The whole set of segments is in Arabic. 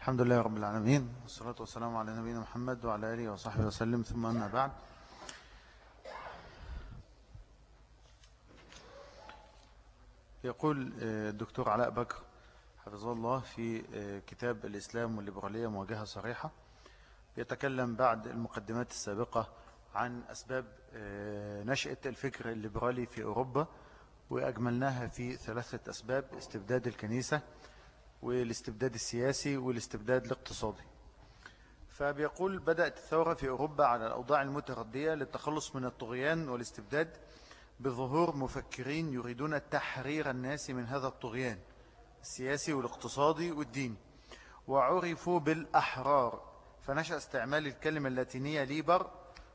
الحمد لله رب العالمين والصلاة والسلام على نبينا محمد وعلى آله وصحبه وسلم. ثم أما بعد. يقول آه، الدكتور علاء بكر حفظه الله في آه، كتاب الإسلام والليبرالية مواجهة صريحة يتكلم بعد المقدمات السابقة عن أسباب آه، نشأة الفكر الليبرالي في أوروبا وأجملناها في ثلاثة أسباب استبداد الكنيسة والاستبداد السياسي والاستبداد الاقتصادي. فبيقول بدأت الثورة في أوروبا على الأوضاع المتردية للتخلص من الطغيان والاستبداد بظهور مفكرين يريدون تحرير الناس من هذا الطغيان السياسي والاقتصادي والديني. وعرفوا بالأحرار. فنشأ استعمال الكلمة اللاتينية ليبر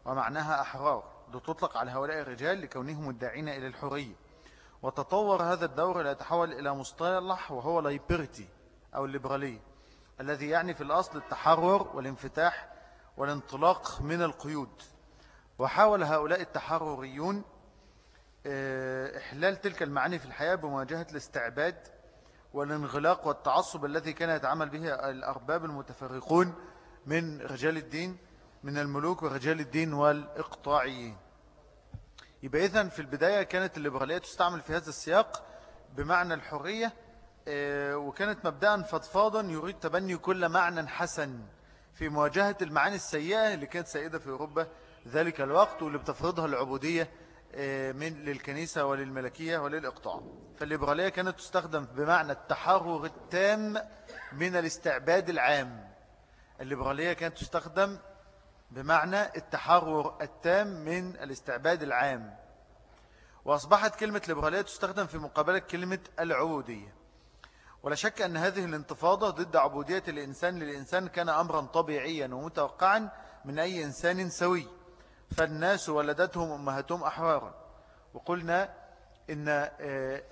ومعناها أحرار تطلق على هؤلاء الرجال لكونهم مدعين إلى الحرية. وتطور هذا الدور ليتحول إلى مصطلح وهو لايبرتي. أو الليبرالية الذي يعني في الأصل التحرر والانفتاح والانطلاق من القيود. وحاول هؤلاء التحرريون آه، إحلال تلك المعاني في الحياة بمواجهة الاستعباد والانغلاق والتعصب الذي كان يتعامل به الأرباب المتفرقون من رجال الدين من الملوك ورجال الدين والإقطاعيين. يبقى إذن في البداية كانت الليبرالية تستعمل في هذا السياق بمعنى الحرية وكانت مبدأ فضفاضا يريد تبني كل معنى حسن في مواجهة المعاني السيئة اللي كانت سيدة في أوروبا ذلك الوقت واللي بتفرضها العبودية آه، من للكنيسة وللملكية وللإقطاع. فالليبرالية كانت تستخدم بمعنى التحرر التام من الاستعباد العام. الليبرالية كانت تستخدم بمعنى التحرر التام من الاستعباد العام. وأصبحت كلمة ليبرالية تستخدم في مقابلة كلمة العبودية. ولا شك أن هذه الانتفاضة ضد عبودية الإنسان للإنسان كان أمرا طبيعيا ومتوقعا من أي إنسان سوي. فالناس ولدتهم أمهاتهم أحرارا وقلنا إن آه،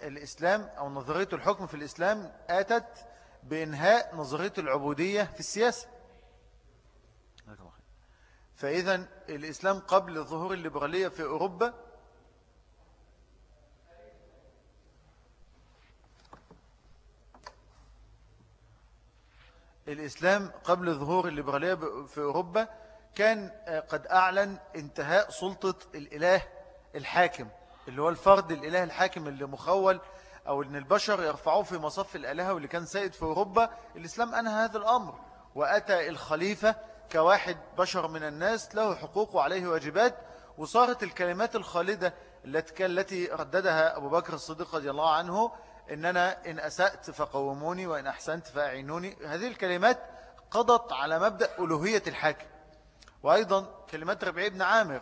الإسلام أو نظرية الحكم في الإسلام آتت بإنهاء نظرية العبودية في السياسة. فإذا الإسلام قبل ظهور الليبرالية في أوروبا الإسلام قبل ظهور الليبرالية في أوروبا كان قد أعلن انتهاء سلطة الإله الحاكم اللي هو الفرد الإله الحاكم اللي مخول أو أن البشر يرفعوه في مصف الألهة واللي كان سيد في أوروبا. الإسلام أنهى هذا الأمر وأتى الخليفة كواحد بشر من الناس له حقوق وعليه واجبات وصارت الكلمات الخالدة التي رددها أبو بكر الصديق رضي الله عنه إن أنا إن أسأت فقوموني وإن أحسنت فأعينوني. هذه الكلمات قضت على مبدأ ألوهية الحاكم. وأيضا كلمات ربيع بن عامر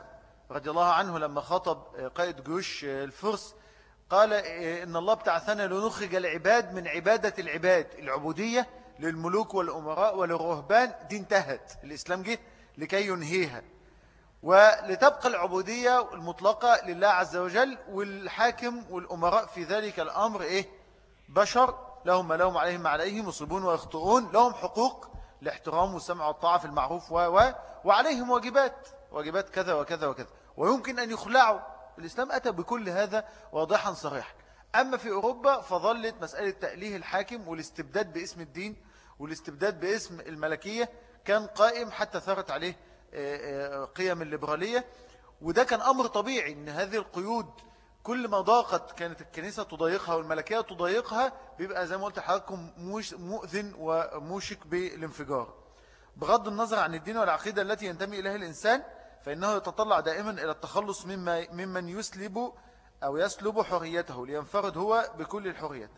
رضي الله عنه لما خاطب قائد جيوش الفرس قال إن الله ابتعثنا لنخرج العباد من عبادة العباد العبودية للملوك والأمراء وللرهبان. دي انتهت. الإسلام جه لكي ينهيها. ولتبقى العبودية المطلقة لله عز وجل والحاكم والأمراء في ذلك الأمر إيه؟ بشر لهم ما لهم عليهم عليهم يصيبون ويخطئون لهم حقوق لاحترام والسمع والطاعة في المعروف و و وعليهم واجبات واجبات كذا وكذا وكذا. ويمكن أن يخلعوا. الإسلام أتى بكل هذا واضحا صريحا. أما في أوروبا فظلت مسألة تأليه الحاكم والاستبداد باسم الدين والاستبداد باسم الملكية كان قائم حتى ثارت عليه قيم الليبرالية وده كان أمر طبيعي أن هذه القيود كل ما ضاقت كانت الكنيسة تضايقها والملكية تضايقها بيبقى زي ما قلت حضراتكم مؤذن وموشك بالانفجار. بغض النظر عن الدين والعقيدة التي ينتمي إليها الإنسان فإنه يتطلع دائما إلى التخلص مما ممن يسلب أو يسلب حريته لينفرد هو بكل الحريات.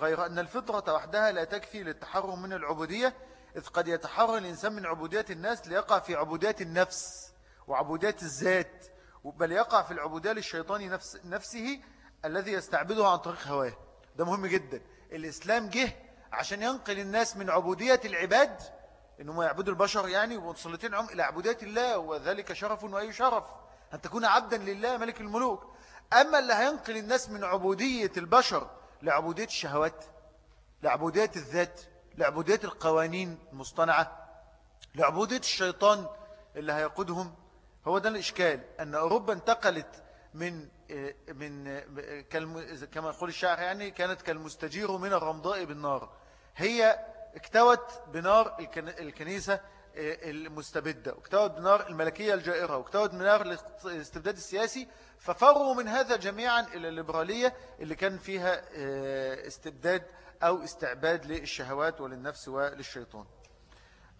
غير أن الفطرة وحدها لا تكفي للتحرر من العبودية إذ قد يتحرر الإنسان من عبودية الناس ليقع في عبودية النفس وعبودية الذات بل يقع في العبودية للشيطان نفس نفسه الذي يستعبده عن طريق هواه. ده مهم جدا. الإسلام جه عشان ينقل الناس من عبودية العباد إنهم يعبدوا البشر يعني ومصلتين عم إلى عبودية الله وذلك شرف وأي شرف. أن تكون عبدا لله ملك الملوك. أما اللي هينقل الناس من عبودية البشر لعبودية الشهوات لعبودية الذات لعبودية القوانين المصطنعة لعبودية الشيطان اللي هيقودهم هو ده الإشكال. أن أوروبا انتقلت من من كما يقول الشاعر يعني كانت كالمستجير من الرمضاء بالنار. هي اكتوت بنار الكنيسة المستبدة واكتوت بنار الملكية الجائرة واكتوت بنار الاستبداد السياسي ففروا من هذا جميعا إلى الليبرالية اللي كان فيها استبداد أو استعباد للشهوات وللنفس وللشيطان.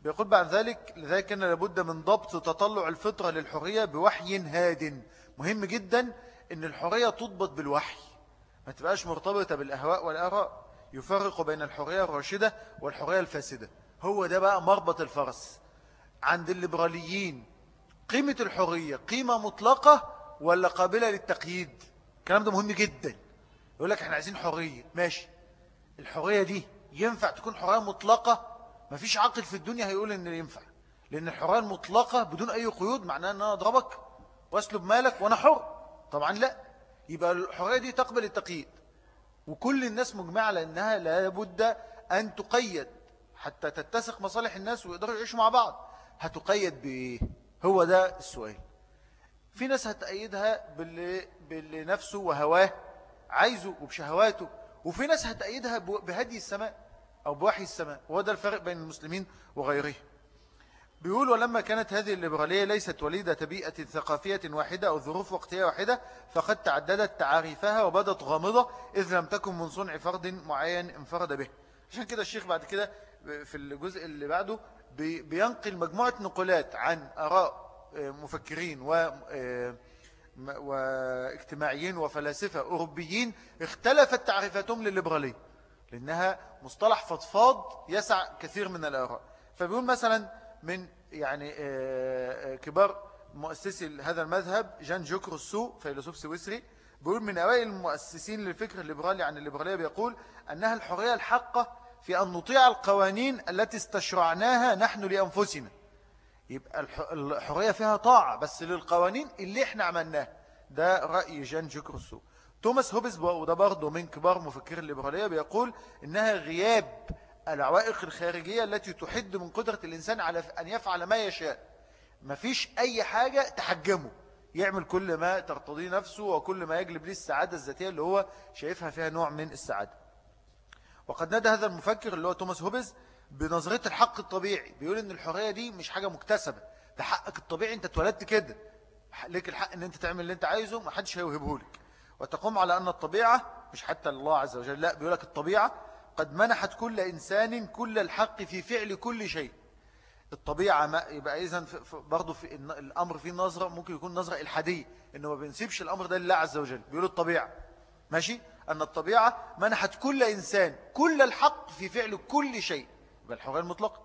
بيقول بعد ذلك لذلك كان لابد من ضبط تطلع الفطرة للحرية بوحي هاد. مهم جدا إن الحرية تضبط بالوحي. ما تبقاش مرتبطة بالأهواء والآراء. يفرق بين الحرية الراشدة والحرية الفاسدة. هو ده بقى مربط الفرس. عند الليبراليين قيمة الحرية قيمة مطلقة ولا قابلة للتقييد؟ الكلام ده مهم جدا. يقول لك إحنا عايزين حرية. ماشي. الحرية دي ينفع تكون حرية مطلقة؟ مفيش عقل في الدنيا هيقول إن ينفع. لأن الحرية المطلقة بدون أي قيود معناها إن أنا أضربك وأسلب مالك وأنا حر. طبعا لا. يبقى الحرية دي تقبل التقييد. وكل الناس مجمعة لأنها لابد أن تقيد. حتى تتسق مصالح الناس ويقدروا يعيشوا مع بعض. هتقيد بإيه؟ هو ده السؤال. في ناس هتأيدها باللي, باللي نفسه وهواه عايزه وبشهواته. وفي ناس هتأيدها بهدي السماء أو بوحي السماء ده الفرق بين المسلمين وغيره بيقول ولما كانت هذه الليبرالية ليست وليدة بيئة ثقافية واحدة أو ظروف وقتية واحدة فقد تعددت تعاريفها وبدت غامضة إذ لم تكن من صنع فرد معين انفرد به. عشان كده الشيخ بعد كده في الجزء اللي بعده بينقل مجموعة نقولات عن أراء آه، مفكرين و آه، واجتماعيين وفلاسفة أوروبيين اختلفت تعريفاتهم للليبرالية لأنها مصطلح فضفاض يسع كثير من الآراء. فبيقول مثلا من يعني آه، آه، كبار مؤسسي هذا المذهب جان جوك روسو فيلسوف سويسري بيقول من أوائل المؤسسين للفكر الليبرالي عن الليبرالية بيقول أنها الحرية الحقة في أن نطيع القوانين التي استشرعناها نحن لأنفسنا. يبقى الحرية فيها طاعة بس للقوانين اللي إحنا عملناها. ده رأي جان جوك روسو توماس هوبز وده برضه من كبار مفكري الليبرالية بيقول إنها غياب العوائق الخارجية التي تحد من قدرة الإنسان على أن يفعل ما يشاء. ما فيش أي حاجة تحجمه. يعمل كل ما ترتضي نفسه وكل ما يجلب ليه السعادة الذاتية اللي هو شايفها فيها نوع من السعادة. وقد نادى هذا المفكر اللي هو توماس هوبز بنظرية الحق الطبيعي. بيقول إن الحرية دي مش حاجة مكتسبة. ده حقك الطبيعي أنت اتولدت كده. ليك الحق إن أنت تعمل اللي أنت عايزه ما حدش هيوهبه لك. وتقوم على أن الطبيعة مش حتى الله عز وجل لا بيقول لك الطبيعة قد منحت كل إنسان كل الحق في فعل كل شيء. الطبيعة ما يبقى إذن برضو في الأمر فيه نظرة ممكن يكون نظرة إلحادية إنه ما بنسيبش الأمر ده لله عز وجل. بيقولوا الطبيعة. ماشي؟ أن الطبيعة منحت كل إنسان كل الحق في فعل كل شيء. يبقى الحرية المطلقة.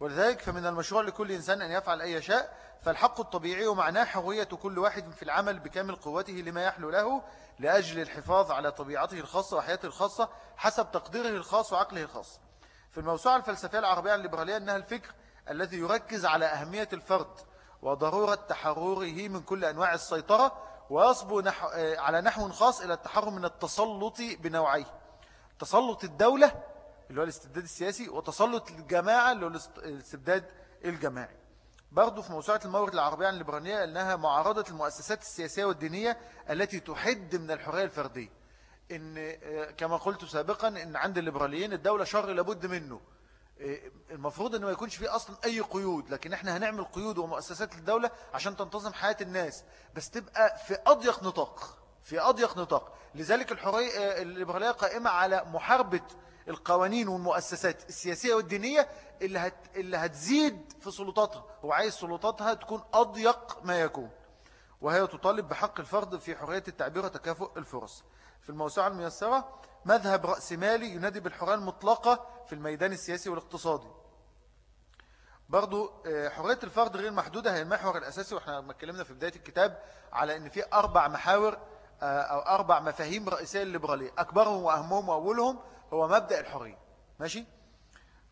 ولذلك فمن المشروع لكل إنسان أن يفعل أي شيء فالحق الطبيعي ومعناه حرية كل واحد في العمل بكامل قوته لما يحلو له لأجل الحفاظ على طبيعته الخاصة وحياته الخاصة حسب تقديره الخاص وعقله الخاص. في الموسوعة الفلسفية العربية الليبرالية أنها الفكر الذي يركز على أهمية الفرد وضرورة تحرره من كل أنواع السيطرة ويصبو نحو على نحو خاص إلى التحرر من التسلط بنوعيه. تسلط الدولة اللي هو الاستبداد السياسي وتسلط الجماعة اللي هو الاستبداد الجماعي. برضو في موسوعة المورد العربية عن الليبرانية أنها معارضة المؤسسات السياسية والدينية التي تحد من الحرية الفردية. إن آه، كما قلت سابقا إن عند الليبراليين الدولة شر لابد منه. آه، المفروض أنه ما يكونش فيه أصلا أي قيود لكن إحنا هنعمل قيود ومؤسسات للدولة عشان تنتظم حياة الناس. بس تبقى في أضيق نطاق في أضيق نطاق. لذلك الحرية آه، الليبرالية قائمة على محاربة القوانين والمؤسسات السياسية والدينية اللي, هت اللي هتزيد في سلطاتها هو عايز سلطاتها تكون أضيق ما يكون. وهي تطالب بحق الفرد في حرية التعبير وتكافؤ الفرص. في الموسوعة الميسرة مذهب رأسمالي ينادي بالحرية المطلقة في الميدان السياسي والاقتصادي. برضو آه، حرية الفرد غير محدودة هي المحور الأساسي وإحنا اتكلمنا في بداية الكتاب على أن في أربع محاور آه، أو أربع مفاهيم رئيسية للليبرالية. أكبرهم وأهمهم وأولهم هو مبدأ الحرية. ماشي؟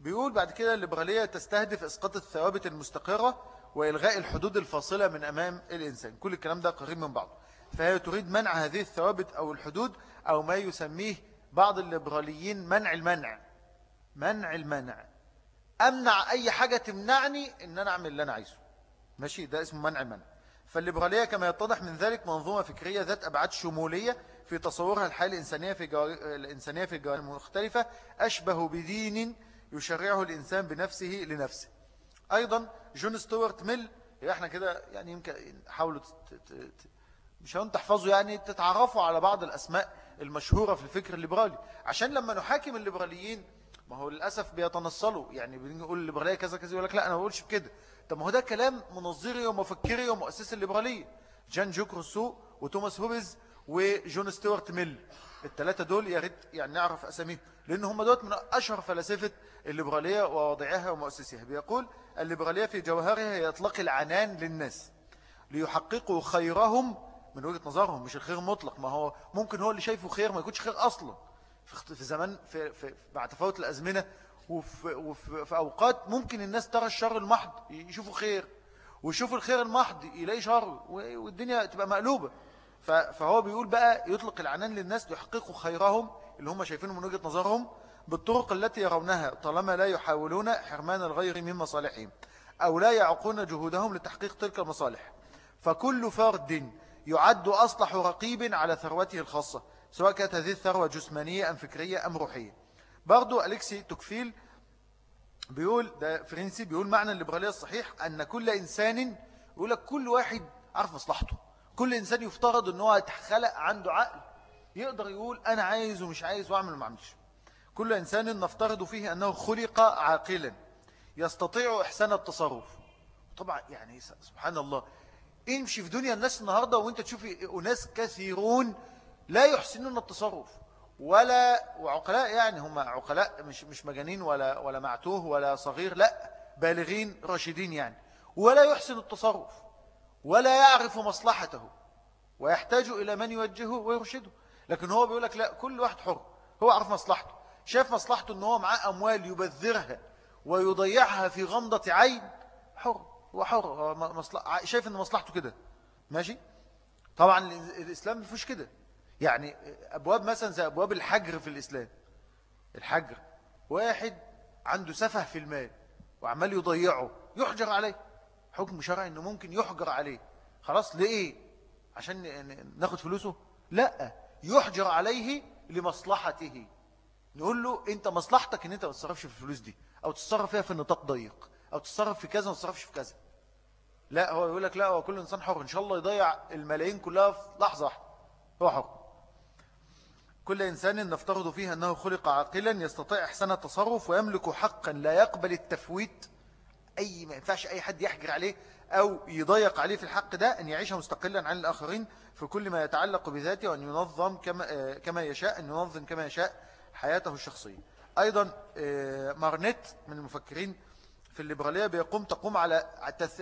بيقول بعد كده الليبرالية تستهدف إسقاط الثوابت المستقرة وإلغاء الحدود الفاصلة من أمام الإنسان. كل الكلام ده قريب من بعض فهي تريد منع هذه الثوابت أو الحدود أو ما يسميه بعض الليبراليين منع المنع. منع المنع. أمنع أي حاجة تمنعني إن أنا أعمل اللي أنا عايزه. ماشي؟ ده اسمه منع المنع. فالليبرالية كما يتضح من ذلك منظومة فكرية ذات أبعاد شمولية في تصورها الحياة الإنسانية في الإنسانية في الجوانب المختلفة أشبه بدين يشرعه الإنسان بنفسه لنفسه. أيضا جون ستوارت ميل إحنا كده يعني يمكن حاولوا مش هون تحفظوا يعني تتعرفوا على بعض الأسماء المشهورة في الفكر الليبرالي. عشان لما نحاكم الليبراليين ما هو للأسف بيتنصلوا. يعني بنقول الليبرالية كذا كذا يقول لك لا أنا ما بقولش بكده. طب ما هو ده كلام منظري ومفكري ومؤسس الليبرالية جان جوك روسو وتوماس هوبز وجون ستيوارت ميل. الثلاثة دول يا ريت يعني نعرف أساميهم لأن هم دوت من أشهر فلاسفة الليبرالية وواضعيها ومؤسسها. بيقول الليبرالية في جوهرها هي إطلاق العنان للناس ليحققوا خيرهم من وجهة نظرهم مش الخير مطلق. ما هو ممكن هو اللي شايفه خير ما يكونش خير أصلا. في زمان في, في بعد تفاوت الأزمنة وفي, وفي في أوقات ممكن الناس ترى الشر المحض يشوفوا خير ويشوفوا الخير المحض يلاقي شر والدنيا تبقى مقلوبة. فهو بيقول بقى يطلق العنان للناس ليحققوا خيرهم اللي هم شايفينه من وجهة نظرهم بالطرق التي يرونها طالما لا يحاولون حرمان الغير من مصالحهم أو لا يعقون جهودهم لتحقيق تلك المصالح. فكل فرد يعد أصلح رقيب على ثروته الخاصة. سواء كانت هذه الثروة جسمانية أم فكرية أم روحية. برضو أليكسي تكفيل بيقول ده فرنسي بيقول معنى الليبرالية الصحيح أن كل إنسان يقول لك كل واحد عارف مصلحته. كل إنسان يفترض أنه يتخلق عنده عقل يقدر يقول أنا عايز ومش عايز وأعمل وما أعملش. كل إنسان نفترض فيه أنه خلق عاقلا يستطيع إحسان التصرف. طبعا يعني سبحان الله امشي في دنيا الناس النهاردة وأنت تشوفي أناس كثيرون لا يحسنون التصرف. ولا وعقلاء يعني هم عقلاء مش مش مجانين ولا ولا معتوه ولا صغير لا بالغين راشدين يعني. ولا يحسن التصرف. ولا يعرف مصلحته. ويحتاج إلى من يوجهه ويرشده. لكن هو بيقول لك لا كل واحد حر. هو عارف مصلحته. شاف مصلحته إن هو معاه أموال يبذرها ويضيعها في غمضة عين. حر. هو حر. شايف إن مصلحته كده. ماشي؟ طبعا الإسلام ما فيهوش كده. يعني أبواب مثلا زي أبواب الحجر في الإسلام. الحجر واحد عنده سفه في المال وعمال يضيعه يحجر عليه. حكم شرعي أنه ممكن يحجر عليه. خلاص ليه؟ عشان ناخد فلوسه؟ لا يحجر عليه لمصلحته. نقول له أنت مصلحتك إن أنت ما تتصرفش في الفلوس دي أو تتصرف فيها في نطاق ضيق أو تتصرف في كذا وما تتصرفش في كذا. لا هو يقول لك لا هو كل إنسان حر. إن شاء الله يضيع الملايين كلها في لحظة واحدة. هو حر. كل إنسان نفترض فيه أنه خلق عاقلا يستطيع إحسان التصرف ويملك حقا لا يقبل التفويت. أي ما ينفعش أي حد يحجر عليه أو يضيق عليه في الحق ده أن يعيش مستقلا عن الآخرين في كل ما يتعلق بذاته وأن ينظم كما, كما يشاء أن ينظم كما يشاء حياته الشخصية. أيضا آه، مارنت من المفكرين في الليبرالية بيقوم تقوم على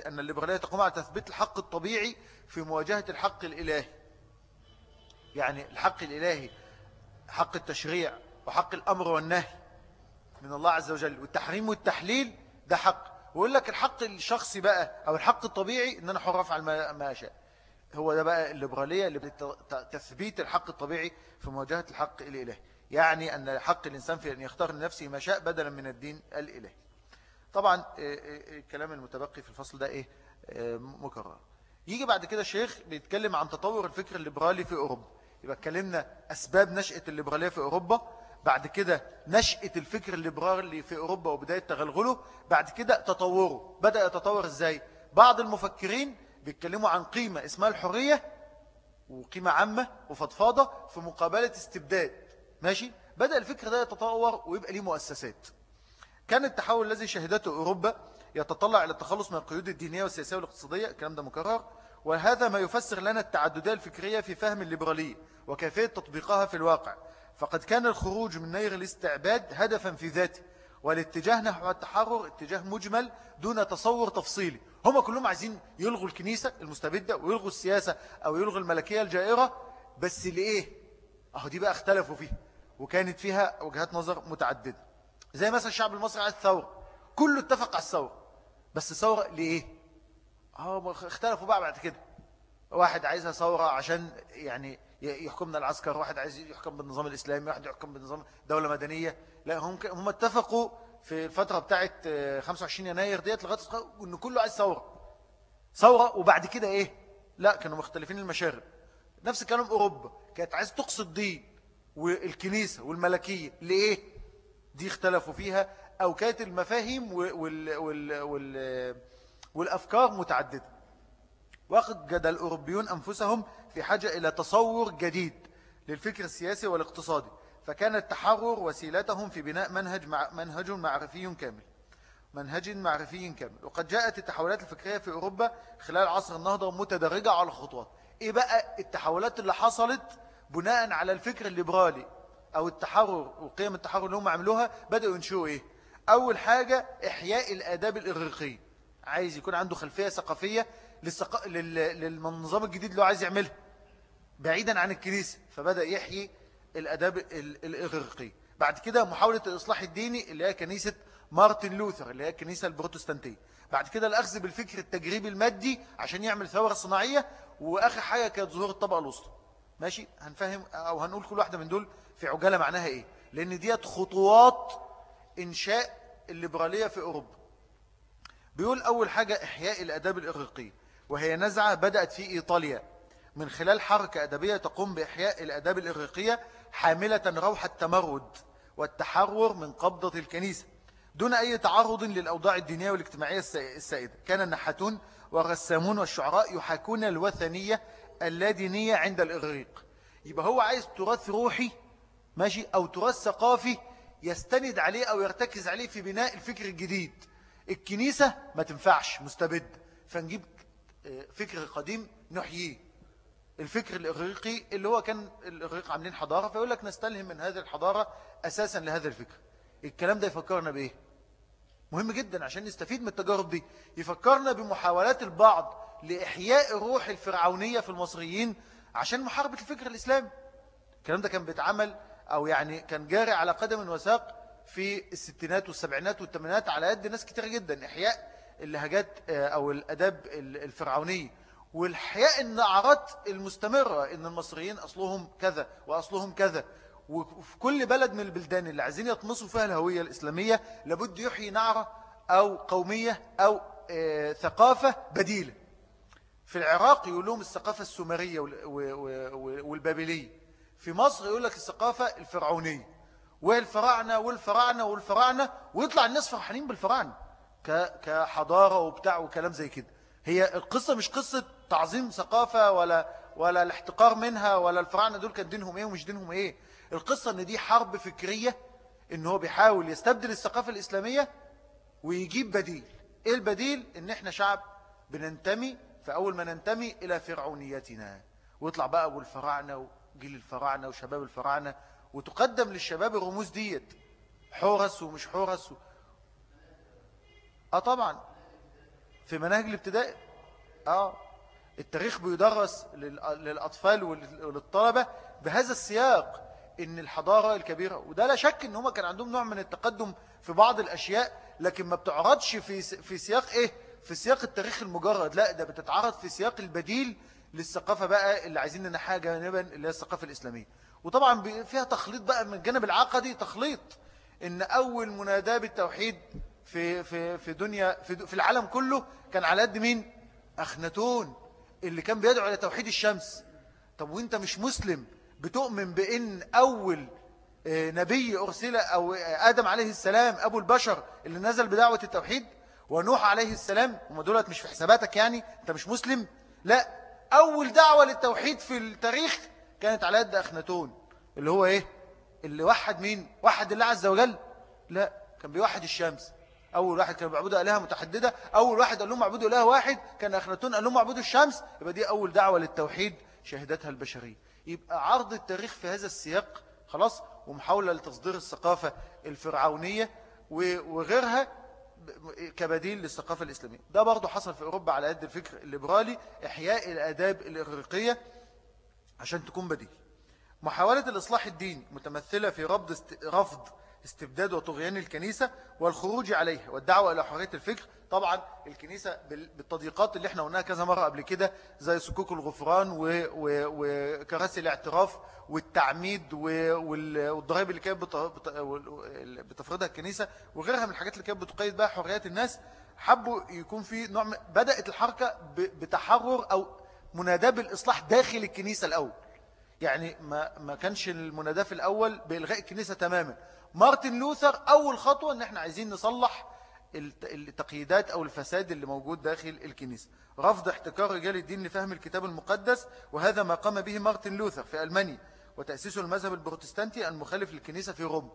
أن الليبرالية تقوم على تثبيت الحق الطبيعي في مواجهة الحق الإلهي. يعني الحق الإلهي حق التشريع وحق الأمر والنهي من الله عز وجل والتحريم والتحليل ده حق. ويقول لك الحق الشخصي بقى أو الحق الطبيعي أن أنا حر أفعل ما أشاء. هو ده بقى الليبرالية اللي تثبيت الحق الطبيعي في مواجهة الحق الإلهي. يعني أن حق الإنسان في أن يختار لنفسه ما شاء بدلا من الدين الإلهي. طبعا آه، آه، الكلام المتبقي في الفصل ده إيه؟ آه، مكرر. يجي بعد كده الشيخ بيتكلم عن تطور الفكر الليبرالي في أوروبا. يبقى اتكلمنا أسباب نشأة الليبرالية في أوروبا بعد كده نشأة الفكر الليبرالي في أوروبا وبداية تغلغله بعد كده تطوره. بدأ يتطور إزاي؟ بعض المفكرين بيتكلموا عن قيمة اسمها الحرية وقيمة عامة وفضفاضة في مقابلة استبداد. ماشي؟ بدأ الفكر ده يتطور ويبقى ليه مؤسسات. كان التحول الذي شهدته أوروبا يتطلع إلى التخلص من القيود الدينية والسياسية والاقتصادية. الكلام ده مكرر. وهذا ما يفسر لنا التعددية الفكرية في فهم الليبرالية وكيفية تطبيقها في الواقع. فقد كان الخروج من نير الاستعباد هدفا في ذاته والاتجاه نحو التحرر اتجاه مجمل دون تصور تفصيلي. هم كلهم عايزين يلغوا الكنيسة المستبدة ويلغوا السياسة أو يلغوا الملكية الجائرة بس لإيه؟ أهو دي بقى اختلفوا فيها وكانت فيها وجهات نظر متعددة. زي مثلا الشعب المصري عايز ثورة كله اتفق على الثورة. بس ثورة لإيه؟ هو اختلفوا بقى بعد كده. واحد عايزها ثورة عشان يعني يحكمنا العسكر واحد عايز يحكم بالنظام الإسلامي واحد يحكم بالنظام دولة مدنية. لا هم هم اتفقوا في الفترة بتاعت 25 يناير ديت لغاية إن كله عايز ثورة. ثورة وبعد كده إيه؟ لا كانوا مختلفين المشارب. نفس الكلام أوروبا. كانت عايز تقصد دين والكنيسة والملكية. لإيه دي اختلفوا فيها. أو كانت المفاهيم وال وال وال والأفكار متعددة. وقد الأوروبيون أنفسهم في حاجة إلى تصور جديد للفكر السياسي والاقتصادي فكان التحرر وسيلتهم في بناء منهج مع منهج معرفي كامل. منهج معرفي كامل. وقد جاءت التحولات الفكرية في أوروبا خلال عصر النهضة متدرجة على خطوات إيه بقى التحولات اللي حصلت بناء على الفكر الليبرالي أو التحرر وقيم التحرر اللي هم عملوها؟ بدأوا ينشئوا إيه؟ أول حاجة إحياء الآداب الإغريقية عايز يكون عنده خلفية ثقافية للسق... لل... للنظام الجديد اللي هو عايز يعملها بعيدا عن الكنيسة. فبدأ يحيي الأداب الإغريقية بعد كده محاولة الإصلاح الديني اللي هي كنيسة مارتن لوثر اللي هي الكنيسة البروتستانتية. بعد كده الأخذ بالفكر التجريبي المادي عشان يعمل ثورة صناعية وآخر حاجة كانت ظهور الطبقة الوسطى. ماشي؟ هنفهم أو هنقول كل واحدة من دول في عجالة معناها إيه. لأن ديت خطوات إنشاء الليبرالية في أوروبا. بيقول أول حاجة إحياء الأداب الإغريقية وهي نزعة بدأت في إيطاليا. من خلال حركة أدبية تقوم بإحياء الأداب الإغريقية حاملة روح التمرد والتحرر من قبضة الكنيسة دون أي تعرض للأوضاع الدينية والاجتماعية السائدة. كان النحاتون والرسامون والشعراء يحاكون الوثنية اللادينية عند الإغريق. يبقى هو عايز تراث روحي ماشي أو تراث ثقافي يستند عليه أو يرتكز عليه في بناء الفكر الجديد. الكنيسة ما تنفعش مستبد. فنجيب آه، فكر قديم نحييه. الفكر الإغريقي اللي هو كان الإغريق عاملين حضارة فيقول لك نستلهم من هذه الحضارة أساسا لهذا الفكر. الكلام ده يفكرنا بإيه؟ مهم جدا عشان نستفيد من التجارب دي. يفكرنا بمحاولات البعض لإحياء الروح الفرعونية في المصريين عشان محاربة الفكر الإسلامي. الكلام ده كان بيتعمل أو يعني كان جاري على قدم وساق في الستينات والسبعينات والثمانينات على يد ناس كتير جدا. إحياء اللهجات آه، أو الأداب الفرعونية. والحياء النعرات المستمرة إن المصريين أصلهم كذا وأصلهم كذا. وفي كل بلد من البلدان اللي عايزين يطمسوا فيها الهوية الإسلامية لابد يحيي نعرة أو قومية أو آه، ثقافة بديلة. في العراق يقول لهم الثقافة السومرية والبابلية. في مصر يقول لك الثقافة الفرعونية. والفراعنة والفراعنة والفراعنة ويطلع الناس فرحانين بالفراعنة. كحضارة وبتاع وكلام زي كده. هي القصة مش قصة تعظيم ثقافة ولا ولا الاحتقار منها ولا الفراعنة دول كان دينهم إيه ومش دينهم إيه. القصة إن دي حرب فكرية إن هو بيحاول يستبدل الثقافة الإسلامية ويجيب بديل. إيه البديل؟ إن إحنا شعب بننتمي فأول ما ننتمي إلى فرعونيتنا. ويطلع بقى أبو الفراعنة وجيل الفراعنة وشباب الفراعنة. وتقدم للشباب الرموز ديت. حورس ومش حورس و... آه طبعا. في مناهج الابتدائي. آه. التاريخ بيدرس للأطفال وللطلبة بهذا السياق إن الحضارة الكبيرة وده لا شك إن هم كان عندهم نوع من التقدم في بعض الأشياء لكن ما بتعرضش في في سياق إيه؟ في سياق التاريخ المجرد. لا ده بتتعرض في سياق البديل للثقافة بقى اللي عايزين ننحاها جانبا اللي هي الثقافة الإسلامية. وطبعا فيها تخليط بقى من الجانب العقدي تخليط إن أول مناداة بالتوحيد في في في دنيا في, في العالم كله كان على قد مين؟ أخناتون اللي كان بيدعو إلى توحيد الشمس. طب وأنت مش مسلم بتؤمن بإن أول آه، نبي أرسل أو آدم عليه السلام أبو البشر اللي نزل بدعوة التوحيد ونوح عليه السلام هم دولت مش في حساباتك يعني أنت مش مسلم؟ لا أول دعوة للتوحيد في التاريخ كانت على يد أخناتون اللي هو إيه؟ اللي وحد مين؟ وحد الله عز وجل. لا كان بيوحد الشمس. أول واحد كان بيعبدوا آلهة متحددة. أول واحد قال لهم اعبدوا إله واحد كان أخناتون قال لهم اعبدوا الشمس. يبقى دي أول دعوة للتوحيد شهدتها البشرية. يبقى عرض التاريخ في هذا السياق خلاص ومحاولة لتصدير الثقافة الفرعونية وغيرها كبديل للثقافة الإسلامية. ده برضو حصل في أوروبا على يد الفكر الليبرالي إحياء الأداب الإغريقية. عشان تكون بديل محاولة الإصلاح الديني متمثلة في رفض استبداد وطغيان الكنيسة والخروج عليها والدعوة إلى حرية الفكر طبعا الكنيسة بالتضييقات اللي إحنا قلناها كذا مرة قبل كده زي سكوك الغفران وكراسي الاعتراف والتعميد والضرائب اللي كانت بتفرضها الكنيسة وغيرها من الحاجات اللي كانت بتقيد بها حريات الناس. حبوا يكون في نوع بدأت الحركة بتحرر أو مناداة بالإصلاح داخل الكنيسة الأول. يعني ما, ما كانش المناداة في الأول بإلغاء الكنيسة تماما. مارتن لوثر أول خطوة أن إحنا عايزين نصلح التقييدات أو الفساد اللي موجود داخل الكنيسة. رفض احتكار رجال الدين لفهم الكتاب المقدس وهذا ما قام به مارتن لوثر في ألمانيا وتأسيس المذهب البروتستانتي المخالف للكنيسة في روما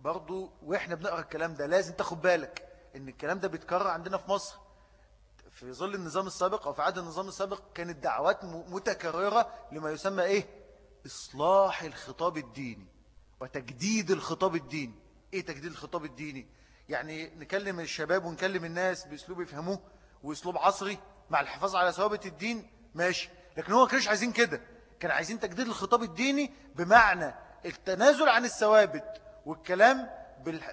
برضو وإحنا بنقرأ الكلام ده لازم تاخد بالك إن الكلام ده بيتكرر عندنا في مصر. في ظل النظام السابق أو في عهد النظام السابق كانت دعوات متكررة لما يسمى إيه؟ إصلاح الخطاب الديني وتجديد الخطاب الديني. إيه تجديد الخطاب الديني؟ يعني نكلم الشباب ونكلم الناس بأسلوب يفهموه وأسلوب عصري مع الحفاظ على ثوابت الدين. ماشي. لكن هو كانش عايزين كده. كان عايزين تجديد الخطاب الديني بمعنى التنازل عن الثوابت والكلام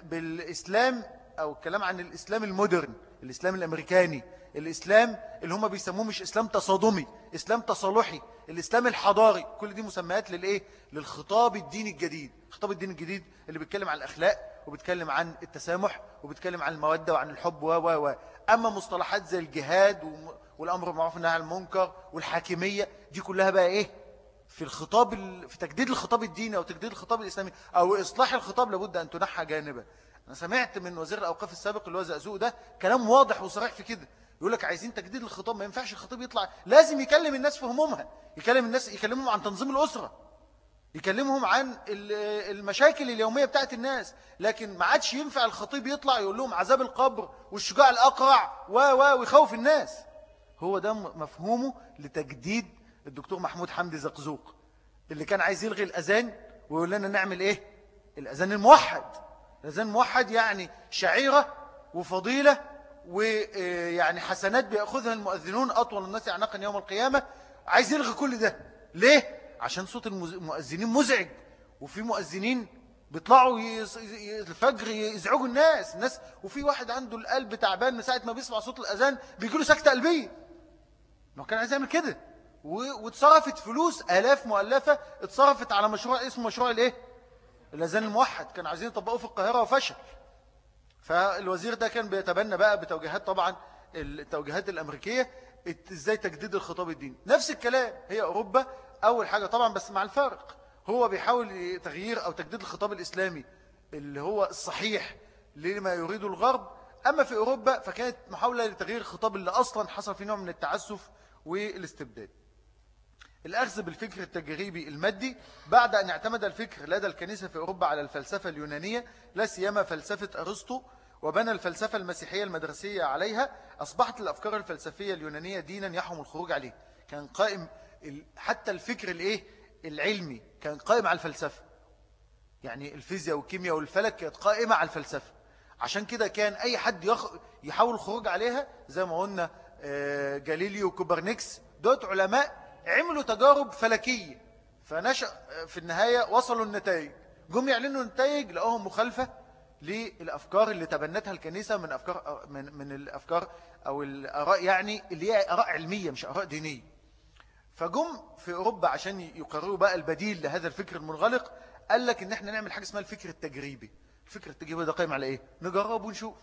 بالإسلام أو الكلام عن الإسلام المودرن الإسلام الأمريكاني. الإسلام اللي هم بيسموه مش إسلام تصادمي إسلام تصالحي الإسلام الحضاري كل دي مسميات للإيه؟ للخطاب الديني الجديد الخطاب الديني الجديد اللي بيتكلم عن الأخلاق وبيتكلم عن التسامح وبيتكلم عن المودة وعن الحب و و و أما مصطلحات زي الجهاد والأمر بالمعروف والنهي عن المنكر والحاكمية دي كلها بقى إيه؟ في الخطاب في تجديد الخطاب الديني أو تجديد الخطاب الإسلامي أو إصلاح الخطاب لابد أن تنحى جانبا أنا سمعت من وزير الأوقاف السابق اللي هو زقزوق ده كلام واضح وصريح في كده يقول لك عايزين تجديد الخطاب ما ينفعش الخطيب يطلع. لازم يكلم الناس في همومها يكلم الناس يكلمهم عن تنظيم الأسرة. يكلمهم عن المشاكل اليومية بتاعت الناس. لكن ما عادش ينفع الخطيب يطلع يقول لهم عذاب القبر والشجاع الأقرع و و ويخوف الناس. هو ده مفهومه لتجديد الدكتور محمود حمدي زقزوق اللي كان عايز يلغي الأذان ويقول لنا نعمل إيه؟ الأذان الموحد. الأذان الموحد يعني شعيرة وفضيلة ويعني حسنات بيأخذها المؤذنون أطول الناس عناقا يوم القيامة. عايز يلغي كل ده. ليه؟ عشان صوت المؤذنين مزعج. وفي مؤذنين بيطلعوا الفجر يزعجوا الناس. الناس وفي واحد عنده القلب تعبان من ساعة ما بيسمع صوت الأذان بيجي له سكتة قلبية. ما كان عايز يعمل كده. واتصرفت فلوس آلاف مؤلفة اتصرفت على مشروع اسمه مشروع الإيه؟ الأذان الموحد. كانوا عايزين يطبقوه في القاهرة وفشل. فالوزير ده كان بيتبنى بقى بتوجيهات طبعا التوجيهات الأمريكية إزاي تجديد الخطاب الديني. نفس الكلام هي أوروبا أول حاجة طبعا بس مع الفارق هو بيحاول تغيير أو تجديد الخطاب الإسلامي اللي هو الصحيح لما يريد الغرب. أما في أوروبا فكانت محاولة لتغيير الخطاب اللي أصلا حصل فيه نوع من التعسف والاستبداد. الأخذ بالفكر التجريبي المادي بعد أن اعتمد الفكر لدى الكنيسة في أوروبا على الفلسفة اليونانية لا سيما فلسفة أرسطو وبنى الفلسفة المسيحية المدرسية عليها أصبحت الأفكار الفلسفية اليونانية دينا يحرم الخروج عليه. كان قائم حتى الفكر الإيه؟ العلمي كان قائم على الفلسفة. يعني الفيزياء والكيمياء والفلك كانت قائمة على الفلسفة. عشان كده كان أي حد يخ... يحاول الخروج عليها زي ما قلنا آه، جاليليو وكوبرنيكس دوت علماء عملوا تجارب فلكية. فنشأ في النهاية وصلوا النتائج. جم يعلنوا النتائج لقوهم مخالفة. للأفكار اللي تبنتها الكنيسة من أفكار من من الأفكار أو الآراء يعني اللي هي آراء علمية مش آراء دينية. فجم في أوروبا عشان يقرروا بقى البديل لهذا الفكر المنغلق قال لك إن إحنا نعمل حاجة اسمها الفكر التجريبي. الفكر التجريبي ده قائم على إيه؟ نجرب ونشوف.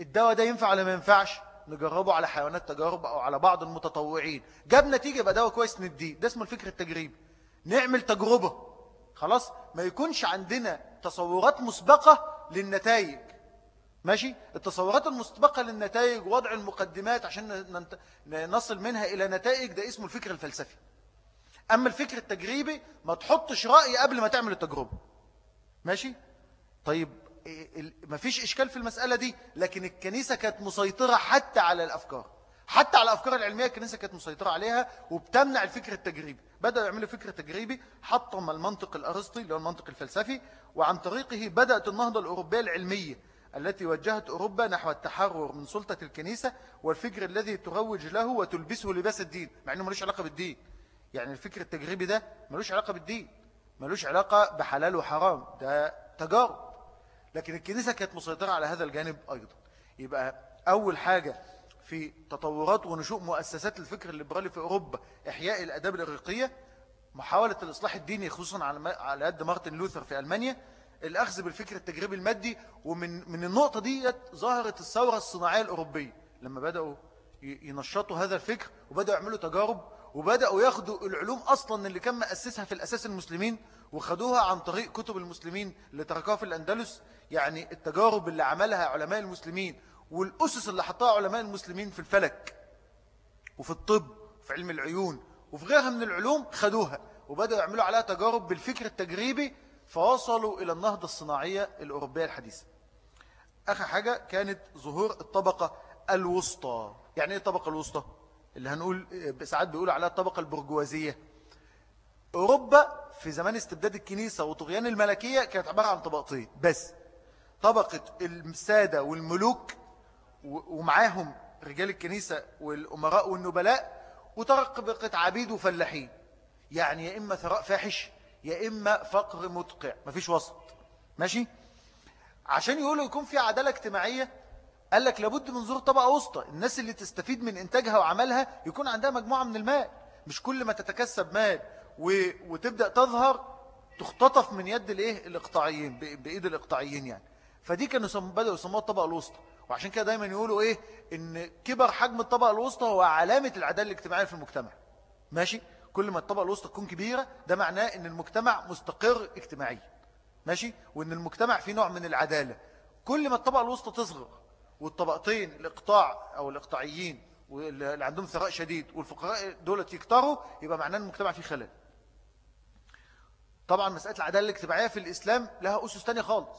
الدواء ده ينفع ولا ما ينفعش؟ نجربه على حيوانات تجارب أو على بعض المتطوعين. جاب نتيجة يبقى دواء كويس نديه ده اسمه الفكر التجريبي. نعمل تجربة. خلاص؟ ما يكونش عندنا تصورات مسبقة للنتائج. ماشي؟ التصورات المسبقة للنتائج وضع المقدمات عشان نصل منها إلى نتائج ده اسمه الفكر الفلسفي. أما الفكر التجريبي ما تحطش رأي قبل ما تعمل التجربة. ماشي؟ طيب ما فيش إشكال في المسألة دي لكن الكنيسة كانت مسيطرة حتى على الأفكار. حتى على الأفكار العلمية الكنيسة كانت مسيطرة عليها وبتمنع الفكر التجريبي. بدأوا يعملوا فكر تجريبي حطم المنطق الأرسطي اللي هو المنطق الفلسفي وعن طريقه بدأت النهضة الأوروبية العلمية التي وجهت أوروبا نحو التحرر من سلطة الكنيسة والفكر الذي تروج له وتلبسه لباس الدين مع أنه ملوش علاقة بالدين. يعني الفكر التجريبي ده ملوش علاقة بالدين ملوش علاقة بحلال وحرام ده تجارب. لكن الكنيسة كانت مسيطرة على هذا الجانب أيضا. يبقى أول حاجة في تطورات ونشوء مؤسسات الفكر الليبرالي في أوروبا إحياء الأداب الإغريقية محاولة الإصلاح الديني خصوصا على يد مارتن لوثر في ألمانيا الأخذ بالفكر التجريبي المادي ومن من النقطة دي ظهرت الثورة الصناعية الأوروبية لما بدأوا ينشطوا هذا الفكر وبدأوا يعملوا تجارب وبدأوا ياخدوا العلوم أصلا اللي كان مأسسها في الأساس المسلمين وخدوها عن طريق كتب المسلمين اللي تركوها في الأندلس. يعني التجارب اللي عملها علماء المسلمين والأسس اللي حطها علماء المسلمين في الفلك وفي الطب وفي علم العيون وفي غيرها من العلوم خدوها وبدأوا يعملوا عليها تجارب بالفكر التجريبي فوصلوا إلى النهضة الصناعية الأوروبية الحديثة. آخر حاجة كانت ظهور الطبقة الوسطى. يعني إيه الطبقة الوسطى؟ اللي هنقول ساعات بيقولوا عليها الطبقة البرجوازية. أوروبا في زمان استبداد الكنيسة وطغيان الملكية كانت عبارة عن طبقتين بس. طبقة السادة والملوك ومعاهم رجال الكنيسة والأمراء والنبلاء وطبقة عبيد وفلاحين. يعني يا إما ثراء فاحش يا إما فقر مدقع. مفيش وسط. ماشي؟ عشان يقولوا يكون في عدالة اجتماعية قال لك لابد من ظهور طبقة وسطى. الناس اللي تستفيد من إنتاجها وعملها يكون عندها مجموعة من المال. مش كل ما تتكسب مال و... وتبدأ تظهر تختطف من يد الإيه؟ الإقطاعيين بإيد الإقطاعيين يعني. فدي كانوا بدأوا يسموها الطبقة الوسطى. وعشان كده دايما يقولوا إيه؟ إن كبر حجم الطبقة الوسطى هو علامة العدالة الاجتماعية في المجتمع. ماشي؟ كل ما الطبقة الوسطى تكون كبيرة ده معناه إن المجتمع مستقر اجتماعيا. ماشي؟ وإن المجتمع فيه نوع من العدالة. كل ما الطبقة الوسطى تصغر والطبقتين الإقطاع أو الإقطاعيين واللي عندهم ثراء شديد والفقراء دولة يكتروا يبقى معناه المجتمع فيه خلل. طبعا مسألة العدالة الاجتماعية في الإسلام لها أسس تانية خالص.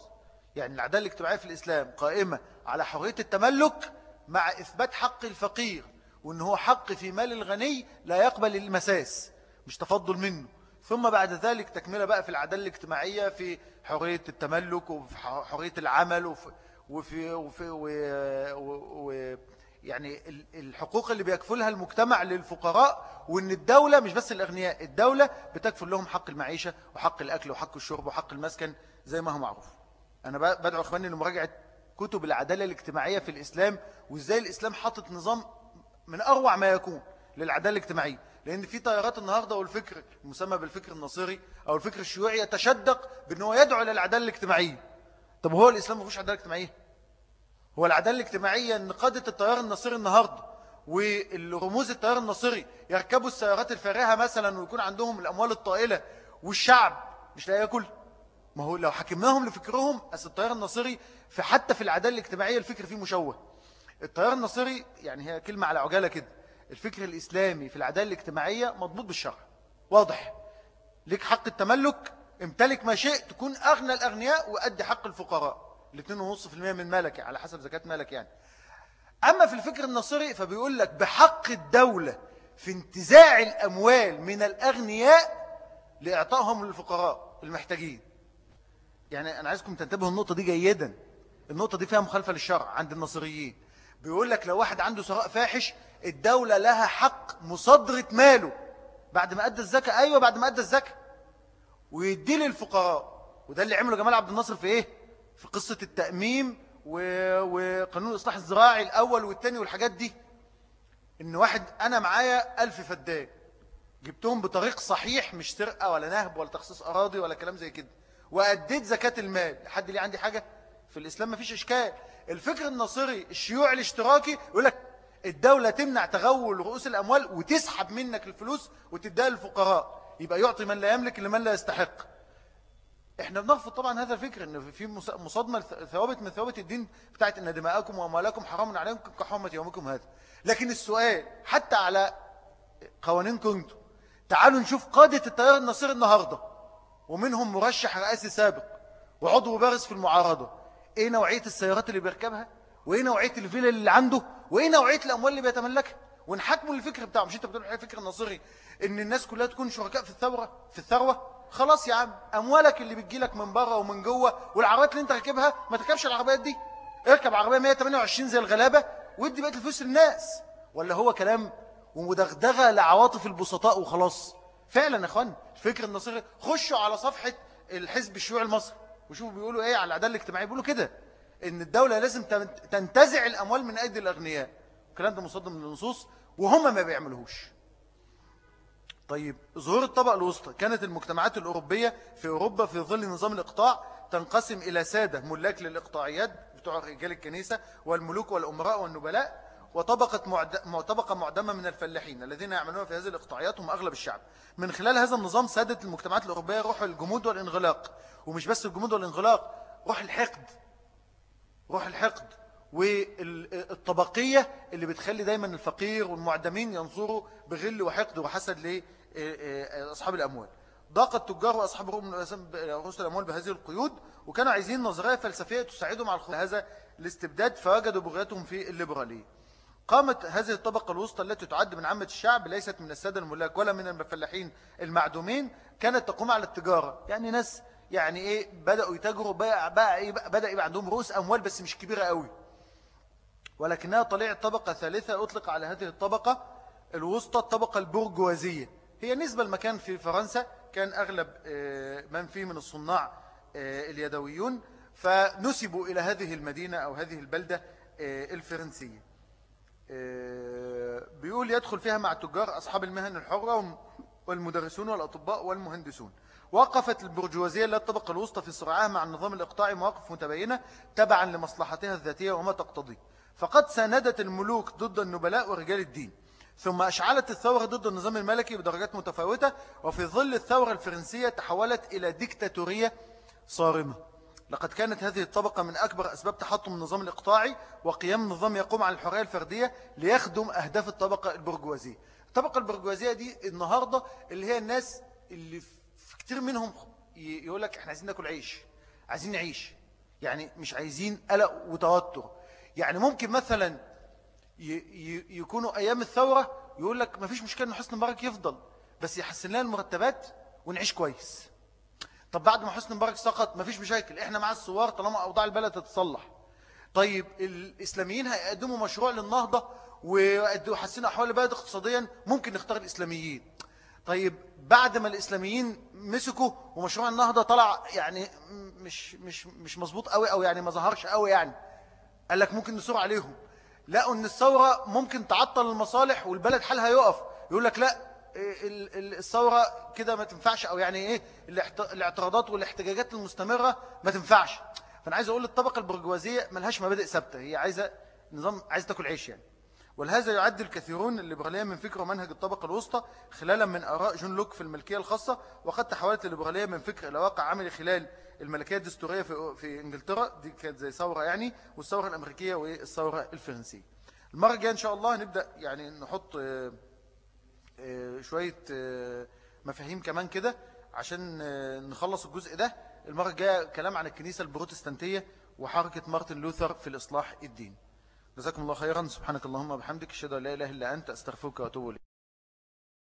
يعني العدالة الاجتماعية في الإسلام قائمة على حرية التملك مع إثبات حق الفقير وأن هو حق في مال الغني لا يقبل المساس مش تفضل منه. ثم بعد ذلك تكملة بقى في العدالة الاجتماعية في حرية التملك وفي حرية العمل وفي, وفي, وفي و و يعني الحقوق اللي بيكفلها المجتمع للفقراء وإن الدولة مش بس الأغنياء الدولة بتكفل لهم حق المعيشة وحق الأكل وحق الشرب وحق المسكن زي ما هو معروف. أنا بدعو أخواني لمراجعة كتب العدالة الاجتماعية في الإسلام وإزاي الإسلام حاطط نظام من أروع ما يكون للعدالة الاجتماعية. لأن في تيارات النهاردة والفكر المسمى بالفكر النصيري أو الفكر الشيوعي يتشدق بأنه يدعو للعدالة الاجتماعية. طب هو الإسلام ما فيهوش عدالة اجتماعية؟ هو العدالة الاجتماعية أن قادة التيار النصيري النهاردة والرموز التيار النصيري يركبوا السيارات الفارهة مثلا ويكون عندهم الأموال الطائلة والشعب مش لا يأكل. ما هو لو حكمناهم لفكرهم أس التيار النصيري في حتى في العدالة الاجتماعية الفكر فيه مشوه. التيار النصيري يعني هي كلمة على عجالة كده. الفكر الإسلامي في العدالة الاجتماعية مضبوط بالشرع. واضح. لك حق التملك. امتلك ما شئت. تكون أغنى الأغنياء وأدي حق الفقراء. الاثنين ونص في المية من مالك على حسب زكاة مالك يعني. أما في الفكر النصري فبيقول لك بحق الدولة في انتزاع الأموال من الأغنياء لإعطائهم للفقراء المحتاجين. يعني أنا عايزكم تنتبهوا النقطة دي جيدا. النقطة دي فيها مخالفة للشرع عند النصريين. بيقول لك لو واحد عنده ثراء فاحش الدولة لها حق مصادرة ماله. بعد ما أدى الزكاة أيوة بعد ما أدى الزكاة. ويدي للفقراء. وده اللي عمله جمال عبد الناصر في إيه؟ في قصة التأميم وقانون الإصلاح الزراعي الأول والثاني والحاجات دي. إن واحد أنا معايا ألف فدان. جبتهم بطريق صحيح مش سرقة ولا نهب ولا تخصيص أراضي ولا كلام زي كده. وأديت زكاة المال. حد ليه عندي حاجة؟ في الإسلام ما فيش إشكال. الفكر النصري الشيوعي الاشتراكي يقول لك الدولة تمنع تغول رؤوس الأموال وتسحب منك الفلوس وتديها للفقراء. يبقى يعطي من لا يملك لمن لا يستحق. إحنا بنرفض طبعا هذا الفكر إن في مصادمة ثوابت من ثوابت الدين بتاعت إن دماءكم وأموالكم حرام عليكم كحرمة يومكم هذا. لكن السؤال حتى على قوانين كنتم تعالوا نشوف قادة التيار النصير النهاردة. ومنهم مرشح رئاسي سابق وعضو بارز في المعارضة. إيه نوعية السيارات اللي بيركبها؟ وإيه نوعية الفيلا اللي عنده؟ وإيه نوعية الأموال اللي بيتملكها؟ ونحكموا الفكر بتاعه مش أنت بتقول الفكر النصيري إن الناس كلها تكون شركاء في الثورة؟ في الثروة؟ خلاص يا عم أموالك اللي بتجيلك من بره ومن جوه والعربيات اللي أنت راكبها ما تركبش العربيات دي. اركب عربية 128 زي الغلابة وادي بقية الفلوس للناس. ولا هو كلام ومدغدغة لعواطف البسطاء وخلاص. فعلا يا إخوان الفكر النصيري خشوا على صفحة الحزب الشيوعي المصري وشوفوا بيقولوا إيه على العدالة الاجتماعية بيقولوا كده إن الدولة لازم تنتزع الأموال من أيدي الأغنياء. الكلام ده مصدم من النصوص وهم ما بيعملوهوش. طيب ظهور الطبقة الوسطى كانت المجتمعات الأوروبية في أوروبا في ظل نظام الإقطاع تنقسم إلى سادة ملاك للإقطاعيات بتوع رجال الكنيسة والملوك والأمراء والنبلاء وطبقة معد... طبقة معدمة من الفلاحين الذين يعملون في هذه الإقطاعيات هم أغلب الشعب. من خلال هذا النظام سادت المجتمعات الأوروبية روح الجمود والانغلاق. ومش بس الجمود والانغلاق روح الحقد. روح الحقد والطبقية اللي بتخلي دايما الفقير والمعدمين ينظروا بغل وحقد وحسد لأصحاب الأموال. ضاق التجار وأصحاب رؤوس الأموال بهذه القيود وكانوا عايزين نظرية فلسفية تساعدهم على هذا الاستبداد فوجدوا بغيتهم في الليبرالية. قامت هذه الطبقة الوسطى التي تعد من عامة الشعب ليست من السادة الملاك ولا من المفلحين المعدومين كانت تقوم على التجارة. يعني ناس يعني إيه بدأوا يتاجروا بقى, بقى إيه بدأ يبقى عندهم رؤوس أموال بس مش كبيرة قوي. ولكنها طليعة طبقة ثالثة أطلق على هذه الطبقة الوسطى الطبقة البرجوازية. هي نسبة المكان في فرنسا كان أغلب آه، من فيه من الصناع آه، اليدويون. فنسبوا إلى هذه المدينة أو هذه البلدة آه، الفرنسية. بيقول يدخل فيها مع التجار أصحاب المهن الحرة والمدرسون والأطباء والمهندسون. وقفت البرجوازية لا الطبقة الوسطى في صراعها مع النظام الإقطاعي مواقف متباينة تبعا لمصلحتها الذاتية وما تقتضيه فقد ساندت الملوك ضد النبلاء ورجال الدين. ثم أشعلت الثورة ضد النظام الملكي بدرجات متفاوتة وفي ظل الثورة الفرنسية تحولت إلى ديكتاتورية صارمة. لقد كانت هذه الطبقة من أكبر أسباب تحطم النظام الإقطاعي وقيام النظام يقوم على الحرية الفردية ليخدم أهداف الطبقة البرجوازية. الطبقة البرجوازية دي النهاردة اللي هي الناس اللي في كتير منهم يقول لك إحنا عايزين ناكل عيش عايزين نعيش. يعني مش عايزين قلق وتوتر. يعني ممكن مثلا يكونوا أيام الثورة يقول لك ما فيش مشكلة أن حسن مبارك يفضل بس يحسن لنا المرتبات ونعيش كويس. طب بعد ما حسن مبارك سقط ما فيش مشاكل. إحنا مع الثوار طالما أوضاع البلد تتصلح. طيب الإسلاميين هيقدموا مشروع للنهضة ويحسنوا أحوال البلد اقتصاديا ممكن نختار الإسلاميين. طيب بعد ما الإسلاميين مسكوا ومشروع النهضة طلع يعني مش مش مش مظبوط قوي أو يعني ما ظهرش قوي يعني قال لك ممكن نسور عليهم. لقوا إن الثورة ممكن تعطل المصالح والبلد حالها يقف. يقول لك لا الثورة كده ما تنفعش أو يعني إيه الاعتراضات والاحتجاجات المستمرة ما تنفعش. فأنا عايز أقول الطبقة البرجوازية ملهاش مبادئ ثابتة هي عايزة نظام عايز تاكل عيش يعني. ولهذا يعد الكثيرون الليبرالية من فكر ومنهج الطبقة الوسطى خلالا من آراء جون لوك في الملكية الخاصة وقد تحولت الليبرالية من فكر إلى واقع عملي خلال الملكية الدستورية في, في إنجلترا. دي كانت زي ثورة يعني والثورة الأمريكية والثورة الفرنسية. المرة الجاية إن شاء الله هنبدأ يعني نحط آه، شوية آه، مفاهيم كمان كده عشان نخلص الجزء ده. المرة الجاية كلام عن الكنيسة البروتستانتية وحركة مارتن لوثر في الإصلاح الدين جزاكم الله خيرا. سبحانك اللهم وبحمدك أشهد أن لا إله إلا أنت أستغفرك وأتوب إليك.